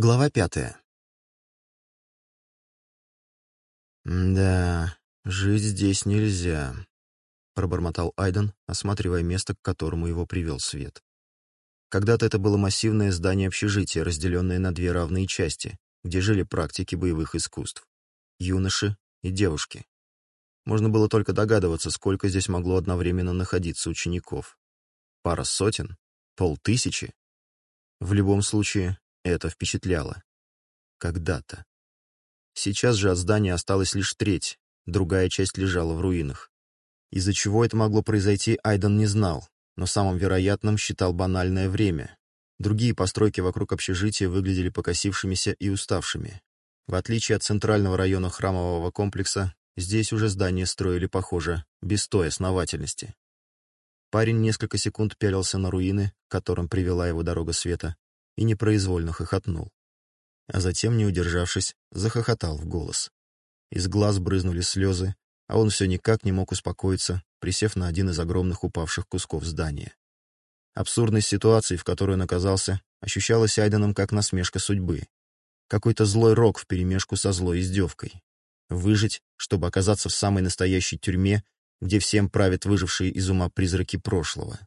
Глава пятая. «Да, жить здесь нельзя», — пробормотал Айден, осматривая место, к которому его привел свет. Когда-то это было массивное здание общежития, разделенное на две равные части, где жили практики боевых искусств — юноши и девушки. Можно было только догадываться, сколько здесь могло одновременно находиться учеников. Пара сотен? Полтысячи? В любом случае, это впечатляло. Когда-то. Сейчас же от здания осталась лишь треть, другая часть лежала в руинах. Из-за чего это могло произойти, Айден не знал, но самым вероятным считал банальное время. Другие постройки вокруг общежития выглядели покосившимися и уставшими. В отличие от центрального района храмового комплекса, здесь уже здания строили, похоже, без той основательности. Парень несколько секунд пялился на руины, к которым привела его дорога света, и непроизвольно хохотнул. А затем, не удержавшись, захохотал в голос. Из глаз брызнули слезы, а он все никак не мог успокоиться, присев на один из огромных упавших кусков здания. Абсурдность ситуации, в которой он оказался, ощущалась Айденом как насмешка судьбы. Какой-то злой рок вперемешку со злой издевкой. Выжить, чтобы оказаться в самой настоящей тюрьме, где всем правят выжившие из ума призраки прошлого.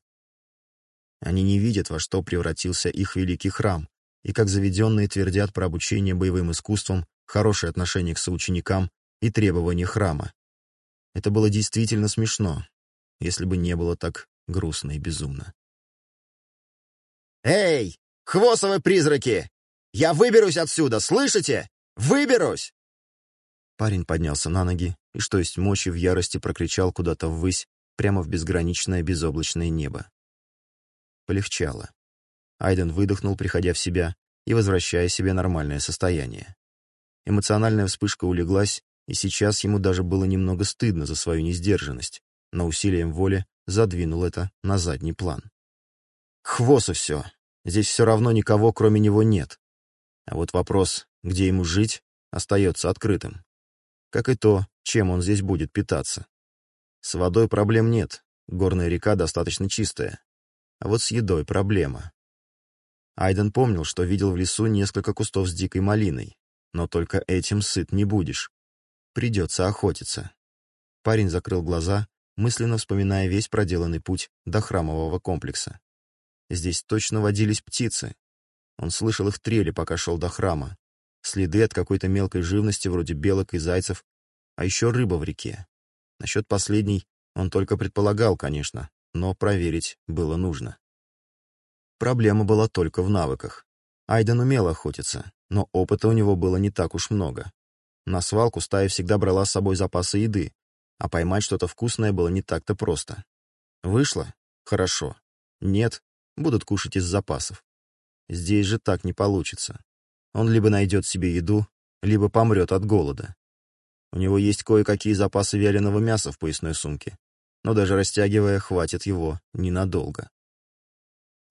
Они не видят, во что превратился их великий храм, и как заведенные твердят про обучение боевым искусствам, хорошее отношение к соученикам и требования храма. Это было действительно смешно, если бы не было так грустно и безумно. «Эй, хвосовы призраки! Я выберусь отсюда, слышите? Выберусь!» Парень поднялся на ноги и, что есть мочи, в ярости прокричал куда-то ввысь, прямо в безграничное безоблачное небо полегчало. Айден выдохнул, приходя в себя и возвращая себе нормальное состояние. Эмоциональная вспышка улеглась, и сейчас ему даже было немного стыдно за свою несдержанность, но усилием воли задвинул это на задний план. Хвоса все. Здесь все равно никого, кроме него, нет. А вот вопрос, где ему жить, остается открытым. Как и то, чем он здесь будет питаться. С водой проблем нет, горная река достаточно чистая. А вот с едой проблема. Айден помнил, что видел в лесу несколько кустов с дикой малиной, но только этим сыт не будешь. Придется охотиться. Парень закрыл глаза, мысленно вспоминая весь проделанный путь до храмового комплекса. Здесь точно водились птицы. Он слышал их трели, пока шел до храма. Следы от какой-то мелкой живности, вроде белок и зайцев, а еще рыба в реке. Насчет последней он только предполагал, конечно, но проверить было нужно. Проблема была только в навыках. Айден умел охотиться, но опыта у него было не так уж много. На свалку стая всегда брала с собой запасы еды, а поймать что-то вкусное было не так-то просто. Вышло? Хорошо. Нет? Будут кушать из запасов. Здесь же так не получится. Он либо найдет себе еду, либо помрет от голода. У него есть кое-какие запасы вяленого мяса в поясной сумке, но даже растягивая, хватит его ненадолго.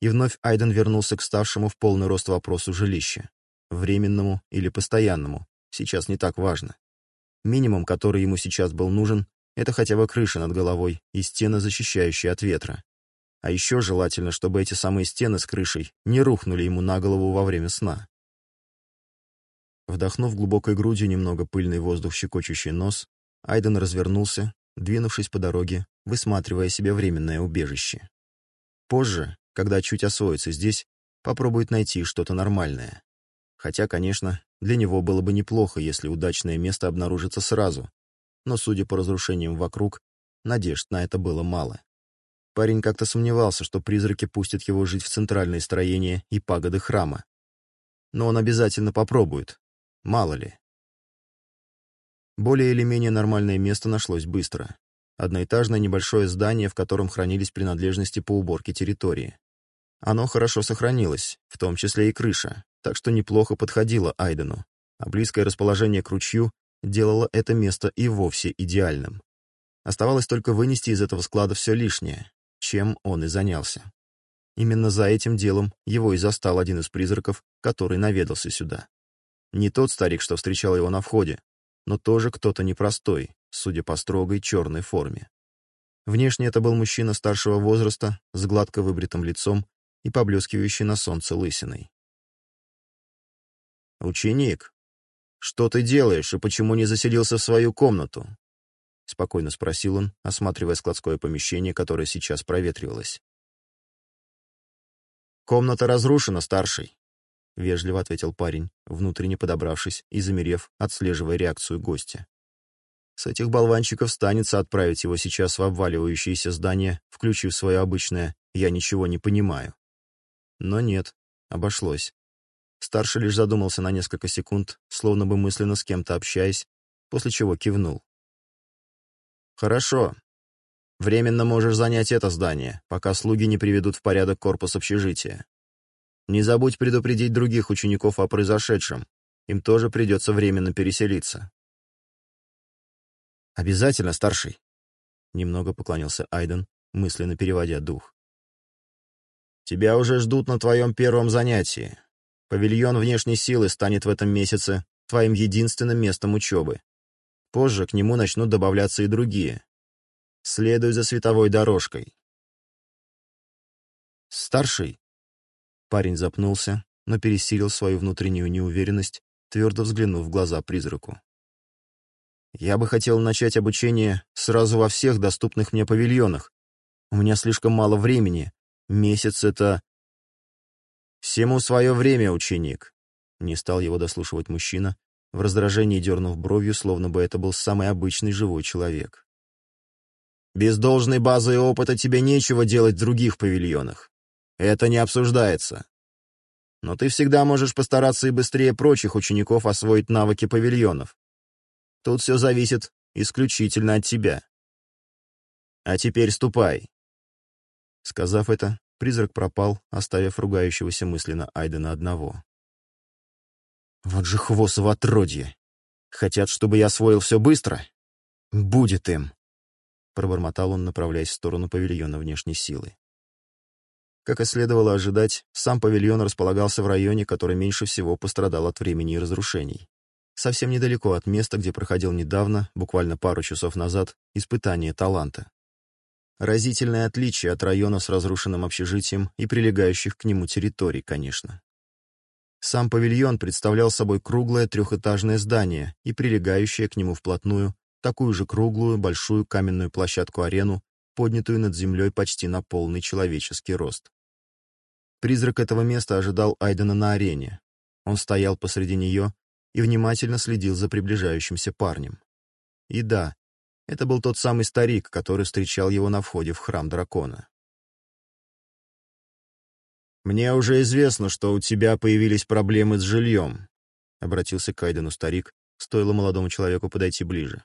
И вновь Айден вернулся к ставшему в полный рост вопросу жилища. Временному или постоянному, сейчас не так важно. Минимум, который ему сейчас был нужен, это хотя бы крыша над головой и стены, защищающие от ветра. А еще желательно, чтобы эти самые стены с крышей не рухнули ему на голову во время сна. Вдохнув глубокой грудью немного пыльный воздух, щекочущий нос, Айден развернулся, двинувшись по дороге высматривая себе временное убежище. Позже, когда чуть освоится здесь, попробует найти что-то нормальное. Хотя, конечно, для него было бы неплохо, если удачное место обнаружится сразу, но, судя по разрушениям вокруг, надежд на это было мало. Парень как-то сомневался, что призраки пустят его жить в центральное строение и пагоды храма. Но он обязательно попробует, мало ли. Более или менее нормальное место нашлось быстро одноэтажное небольшое здание, в котором хранились принадлежности по уборке территории. Оно хорошо сохранилось, в том числе и крыша, так что неплохо подходило Айдену, а близкое расположение к ручью делало это место и вовсе идеальным. Оставалось только вынести из этого склада все лишнее, чем он и занялся. Именно за этим делом его и застал один из призраков, который наведался сюда. Не тот старик, что встречал его на входе, но тоже кто-то непростой, судя по строгой черной форме. Внешне это был мужчина старшего возраста с гладко выбритым лицом и поблескивающей на солнце лысиной. «Ученик, что ты делаешь и почему не заселился в свою комнату?» — спокойно спросил он, осматривая складское помещение, которое сейчас проветривалось. «Комната разрушена, старший. — вежливо ответил парень, внутренне подобравшись и замерев, отслеживая реакцию гостя. «С этих болванчиков станется отправить его сейчас в обваливающееся здание, включив свое обычное «я ничего не понимаю». Но нет, обошлось. Старший лишь задумался на несколько секунд, словно бы мысленно с кем-то общаясь, после чего кивнул. «Хорошо. Временно можешь занять это здание, пока слуги не приведут в порядок корпус общежития. Не забудь предупредить других учеников о произошедшем. Им тоже придется временно переселиться. «Обязательно, старший!» Немного поклонился Айден, мысленно переводя дух. «Тебя уже ждут на твоем первом занятии. Павильон внешней силы станет в этом месяце твоим единственным местом учебы. Позже к нему начнут добавляться и другие. Следуй за световой дорожкой». «Старший!» Парень запнулся, но пересилил свою внутреннюю неуверенность, твердо взглянув в глаза призраку. «Я бы хотел начать обучение сразу во всех доступных мне павильонах. У меня слишком мало времени. Месяц — это...» «Всему свое время, ученик», — не стал его дослушивать мужчина, в раздражении дернув бровью, словно бы это был самый обычный живой человек. «Без должной базы и опыта тебе нечего делать в других павильонах. Это не обсуждается. Но ты всегда можешь постараться и быстрее прочих учеников освоить навыки павильонов. Тут все зависит исключительно от тебя. А теперь ступай. Сказав это, призрак пропал, оставив ругающегося мысленно Айдена одного. Вот же хвост в отродье. Хотят, чтобы я освоил все быстро? Будет им. Пробормотал он, направляясь в сторону павильона внешней силы. Как и следовало ожидать, сам павильон располагался в районе, который меньше всего пострадал от времени и разрушений. Совсем недалеко от места, где проходил недавно, буквально пару часов назад, испытание таланта. Разительное отличие от района с разрушенным общежитием и прилегающих к нему территорий, конечно. Сам павильон представлял собой круглое трехэтажное здание и прилегающее к нему вплотную такую же круглую большую каменную площадку-арену, поднятую над землей почти на полный человеческий рост. Призрак этого места ожидал Айдена на арене. Он стоял посреди нее и внимательно следил за приближающимся парнем. И да, это был тот самый старик, который встречал его на входе в храм дракона. «Мне уже известно, что у тебя появились проблемы с жильем», — обратился к Айдену старик, стоило молодому человеку подойти ближе.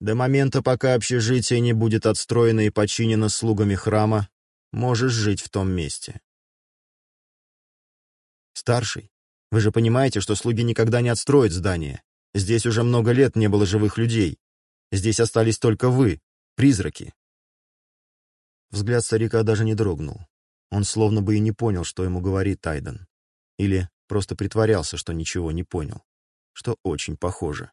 «До момента, пока общежитие не будет отстроено и починено слугами храма, можешь жить в том месте. «Старший, вы же понимаете, что слуги никогда не отстроят здание. Здесь уже много лет не было живых людей. Здесь остались только вы, призраки». Взгляд старика даже не дрогнул. Он словно бы и не понял, что ему говорит Тайден. Или просто притворялся, что ничего не понял. Что очень похоже.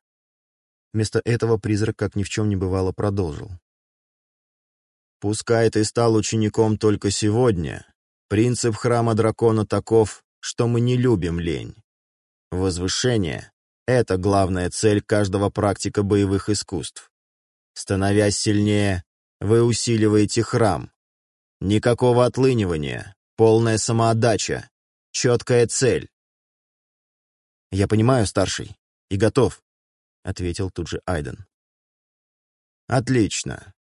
Вместо этого призрак, как ни в чем не бывало, продолжил. «Пускай ты стал учеником только сегодня, принцип храма дракона таков, что мы не любим лень. Возвышение — это главная цель каждого практика боевых искусств. Становясь сильнее, вы усиливаете храм. Никакого отлынивания, полная самоотдача, четкая цель. «Я понимаю, старший, и готов», — ответил тут же Айден. «Отлично.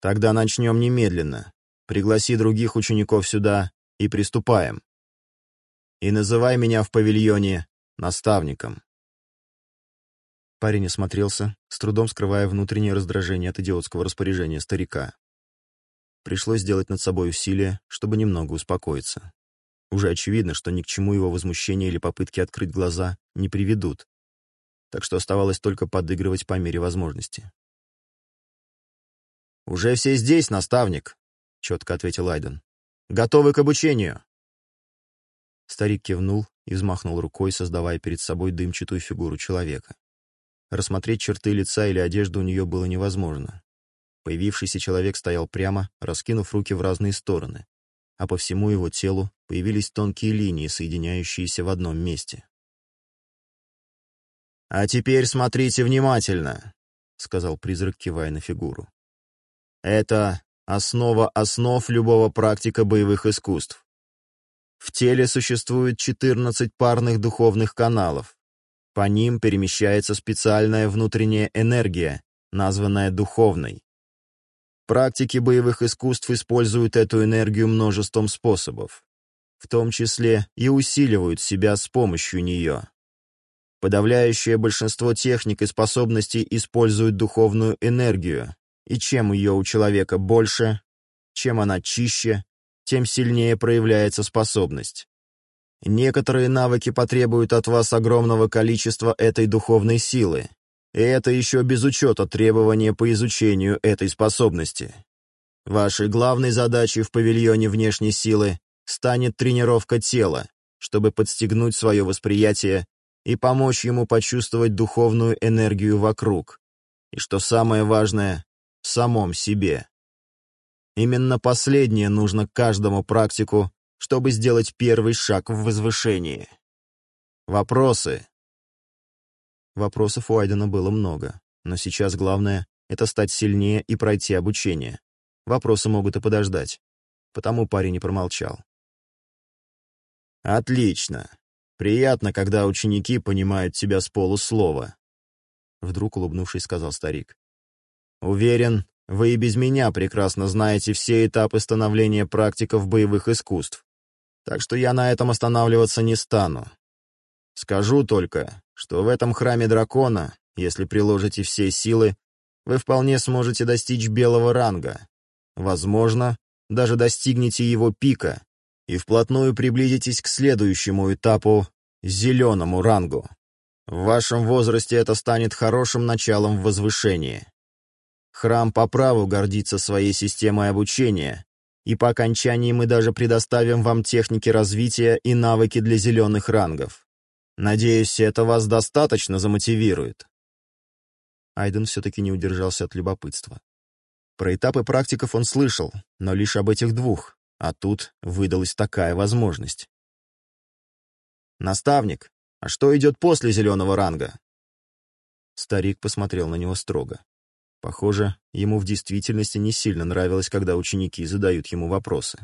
Тогда начнем немедленно. Пригласи других учеников сюда и приступаем» и называй меня в павильоне наставником». Парень осмотрелся, с трудом скрывая внутреннее раздражение от идиотского распоряжения старика. Пришлось сделать над собой усилие, чтобы немного успокоиться. Уже очевидно, что ни к чему его возмущение или попытки открыть глаза не приведут, так что оставалось только подыгрывать по мере возможности. «Уже все здесь, наставник», — четко ответил Айден. «Готовы к обучению». Старик кивнул и взмахнул рукой, создавая перед собой дымчатую фигуру человека. Рассмотреть черты лица или одежды у нее было невозможно. Появившийся человек стоял прямо, раскинув руки в разные стороны, а по всему его телу появились тонкие линии, соединяющиеся в одном месте. «А теперь смотрите внимательно», — сказал призрак, кивая на фигуру. «Это основа основ любого практика боевых искусств. В теле существует 14 парных духовных каналов. По ним перемещается специальная внутренняя энергия, названная духовной. Практики боевых искусств используют эту энергию множеством способов, в том числе и усиливают себя с помощью нее. Подавляющее большинство техник и способностей используют духовную энергию, и чем ее у человека больше, чем она чище, тем сильнее проявляется способность. Некоторые навыки потребуют от вас огромного количества этой духовной силы, и это еще без учета требования по изучению этой способности. Вашей главной задачей в павильоне внешней силы станет тренировка тела, чтобы подстегнуть свое восприятие и помочь ему почувствовать духовную энергию вокруг, и, что самое важное, в самом себе. Именно последнее нужно каждому практику, чтобы сделать первый шаг в возвышении. Вопросы. Вопросов у Айдена было много, но сейчас главное — это стать сильнее и пройти обучение. Вопросы могут и подождать. Потому парень не промолчал. «Отлично. Приятно, когда ученики понимают тебя с полуслова», — вдруг улыбнувшись, сказал старик. «Уверен, вы и без меня прекрасно знаете все этапы становления практиков боевых искусств. Так что я на этом останавливаться не стану. Скажу только, что в этом храме дракона, если приложите все силы, вы вполне сможете достичь белого ранга. Возможно, даже достигнете его пика и вплотную приблизитесь к следующему этапу — зеленому рангу. В вашем возрасте это станет хорошим началом в возвышении. Храм по праву гордится своей системой обучения, и по окончании мы даже предоставим вам техники развития и навыки для зеленых рангов. Надеюсь, это вас достаточно замотивирует». Айден все-таки не удержался от любопытства. Про этапы практиков он слышал, но лишь об этих двух, а тут выдалась такая возможность. «Наставник, а что идет после зеленого ранга?» Старик посмотрел на него строго. Похоже, ему в действительности не сильно нравилось, когда ученики задают ему вопросы.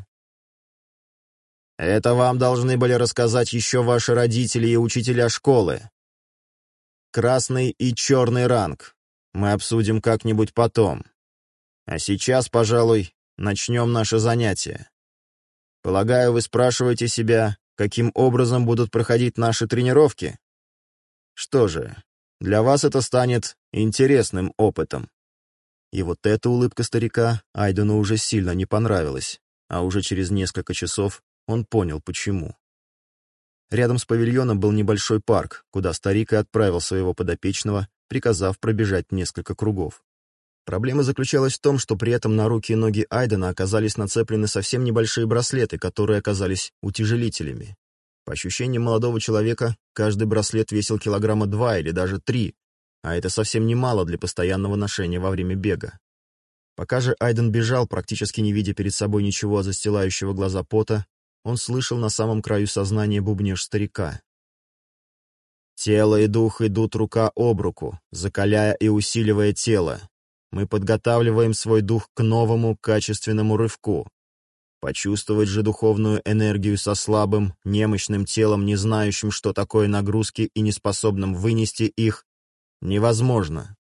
«Это вам должны были рассказать еще ваши родители и учителя школы. Красный и черный ранг. Мы обсудим как-нибудь потом. А сейчас, пожалуй, начнем наше занятие. Полагаю, вы спрашиваете себя, каким образом будут проходить наши тренировки? Что же, для вас это станет интересным опытом. И вот эта улыбка старика Айдену уже сильно не понравилась, а уже через несколько часов он понял, почему. Рядом с павильоном был небольшой парк, куда старик и отправил своего подопечного, приказав пробежать несколько кругов. Проблема заключалась в том, что при этом на руки и ноги Айдена оказались нацеплены совсем небольшие браслеты, которые оказались утяжелителями. По ощущениям молодого человека, каждый браслет весил килограмма два или даже три, а это совсем немало для постоянного ношения во время бега. Пока же Айден бежал, практически не видя перед собой ничего а застилающего глаза пота, он слышал на самом краю сознания бубнеж старика. «Тело и дух идут рука об руку, закаляя и усиливая тело. Мы подготавливаем свой дух к новому качественному рывку. Почувствовать же духовную энергию со слабым, немощным телом, не знающим, что такое нагрузки и не способным вынести их, невозможно.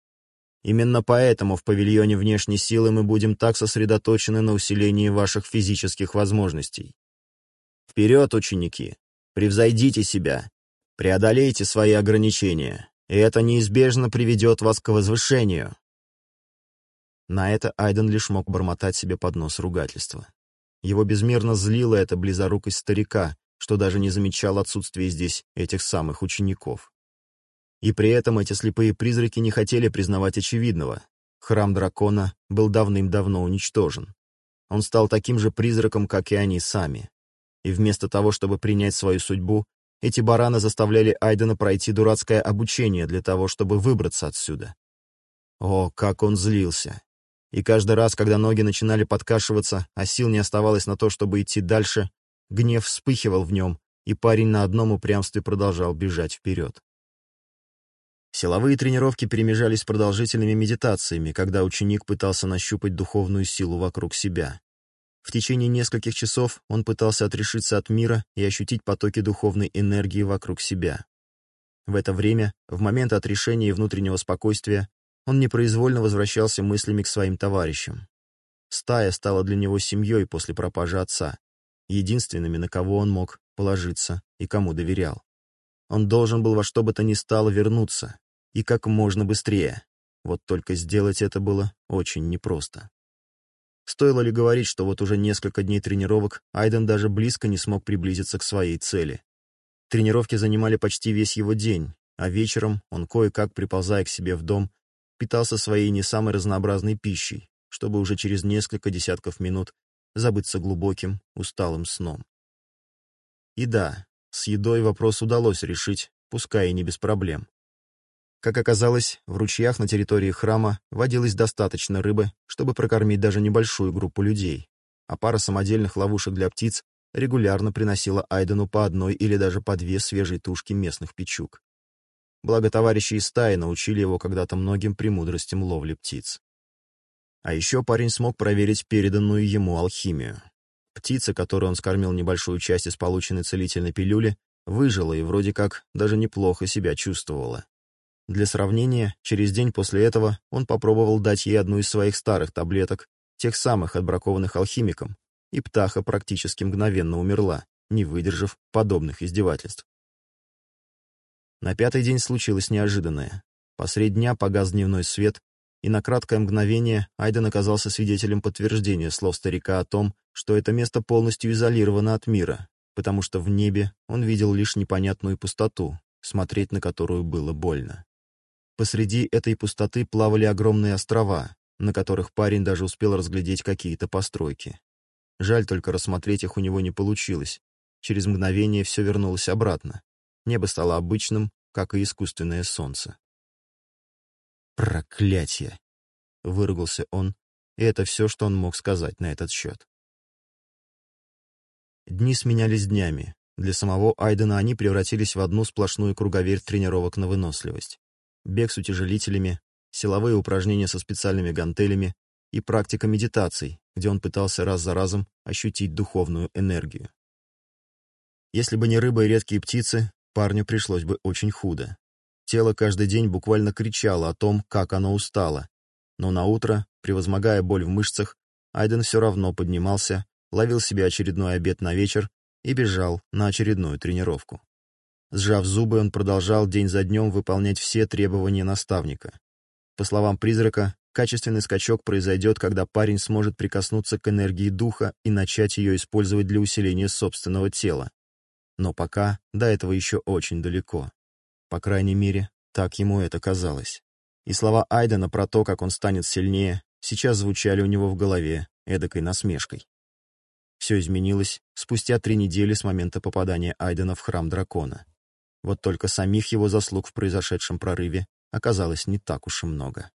Именно поэтому в павильоне внешней силы мы будем так сосредоточены на усилении ваших физических возможностей. Вперед, ученики! Превзойдите себя! Преодолейте свои ограничения, и это неизбежно приведет вас к возвышению. На это Айден лишь мог бормотать себе под нос ругательства. Его безмерно злила эта близорукость старика, что даже не замечал отсутствия здесь этих самых учеников. И при этом эти слепые призраки не хотели признавать очевидного. Храм дракона был давным-давно уничтожен. Он стал таким же призраком, как и они сами. И вместо того, чтобы принять свою судьбу, эти бараны заставляли Айдена пройти дурацкое обучение для того, чтобы выбраться отсюда. О, как он злился! И каждый раз, когда ноги начинали подкашиваться, а сил не оставалось на то, чтобы идти дальше, гнев вспыхивал в нем, и парень на одном упрямстве продолжал бежать вперед. Силовые тренировки перемежались с продолжительными медитациями, когда ученик пытался нащупать духовную силу вокруг себя. В течение нескольких часов он пытался отрешиться от мира и ощутить потоки духовной энергии вокруг себя. В это время, в момент отрешения и внутреннего спокойствия, он непроизвольно возвращался мыслями к своим товарищам. Стая стала для него семьей после пропажи отца, единственными, на кого он мог положиться и кому доверял. Он должен был во что бы то ни стало вернуться, и как можно быстрее. Вот только сделать это было очень непросто. Стоило ли говорить, что вот уже несколько дней тренировок Айден даже близко не смог приблизиться к своей цели. Тренировки занимали почти весь его день, а вечером он, кое-как приползая к себе в дом, питался своей не самой разнообразной пищей, чтобы уже через несколько десятков минут забыться глубоким, усталым сном. И да, с едой вопрос удалось решить, пускай и не без проблем. Как оказалось, в ручьях на территории храма водилось достаточно рыбы, чтобы прокормить даже небольшую группу людей, а пара самодельных ловушек для птиц регулярно приносила Айдену по одной или даже по две свежие тушки местных печук. Благо товарищи из стаи научили его когда-то многим премудростям ловли птиц. А еще парень смог проверить переданную ему алхимию. Птица, которую он скормил небольшую часть из полученной целительной пилюли, выжила и вроде как даже неплохо себя чувствовала. Для сравнения, через день после этого он попробовал дать ей одну из своих старых таблеток, тех самых, отбракованных алхимиком, и птаха практически мгновенно умерла, не выдержав подобных издевательств. На пятый день случилось неожиданное. Посредь дня погас дневной свет, и на краткое мгновение Айден оказался свидетелем подтверждения слов старика о том, что это место полностью изолировано от мира, потому что в небе он видел лишь непонятную пустоту, смотреть на которую было больно. Посреди этой пустоты плавали огромные острова, на которых парень даже успел разглядеть какие-то постройки. Жаль только рассмотреть их у него не получилось. Через мгновение все вернулось обратно. Небо стало обычным, как и искусственное солнце. «Проклятье!» — выругался он, и это все, что он мог сказать на этот счет. Дни сменялись днями. Для самого Айдена они превратились в одну сплошную круговерть тренировок на выносливость бег с утяжелителями, силовые упражнения со специальными гантелями и практика медитаций, где он пытался раз за разом ощутить духовную энергию. Если бы не рыба и редкие птицы, парню пришлось бы очень худо. Тело каждый день буквально кричало о том, как оно устало, но на утро, превозмогая боль в мышцах, Айден все равно поднимался, ловил себе очередной обед на вечер и бежал на очередную тренировку. Сжав зубы, он продолжал день за днем выполнять все требования наставника. По словам призрака, качественный скачок произойдет, когда парень сможет прикоснуться к энергии духа и начать ее использовать для усиления собственного тела. Но пока до этого еще очень далеко. По крайней мере, так ему это казалось. И слова Айдена про то, как он станет сильнее, сейчас звучали у него в голове эдакой насмешкой. Все изменилось спустя три недели с момента попадания Айдена в храм дракона. Вот только самих его заслуг в произошедшем прорыве оказалось не так уж и много.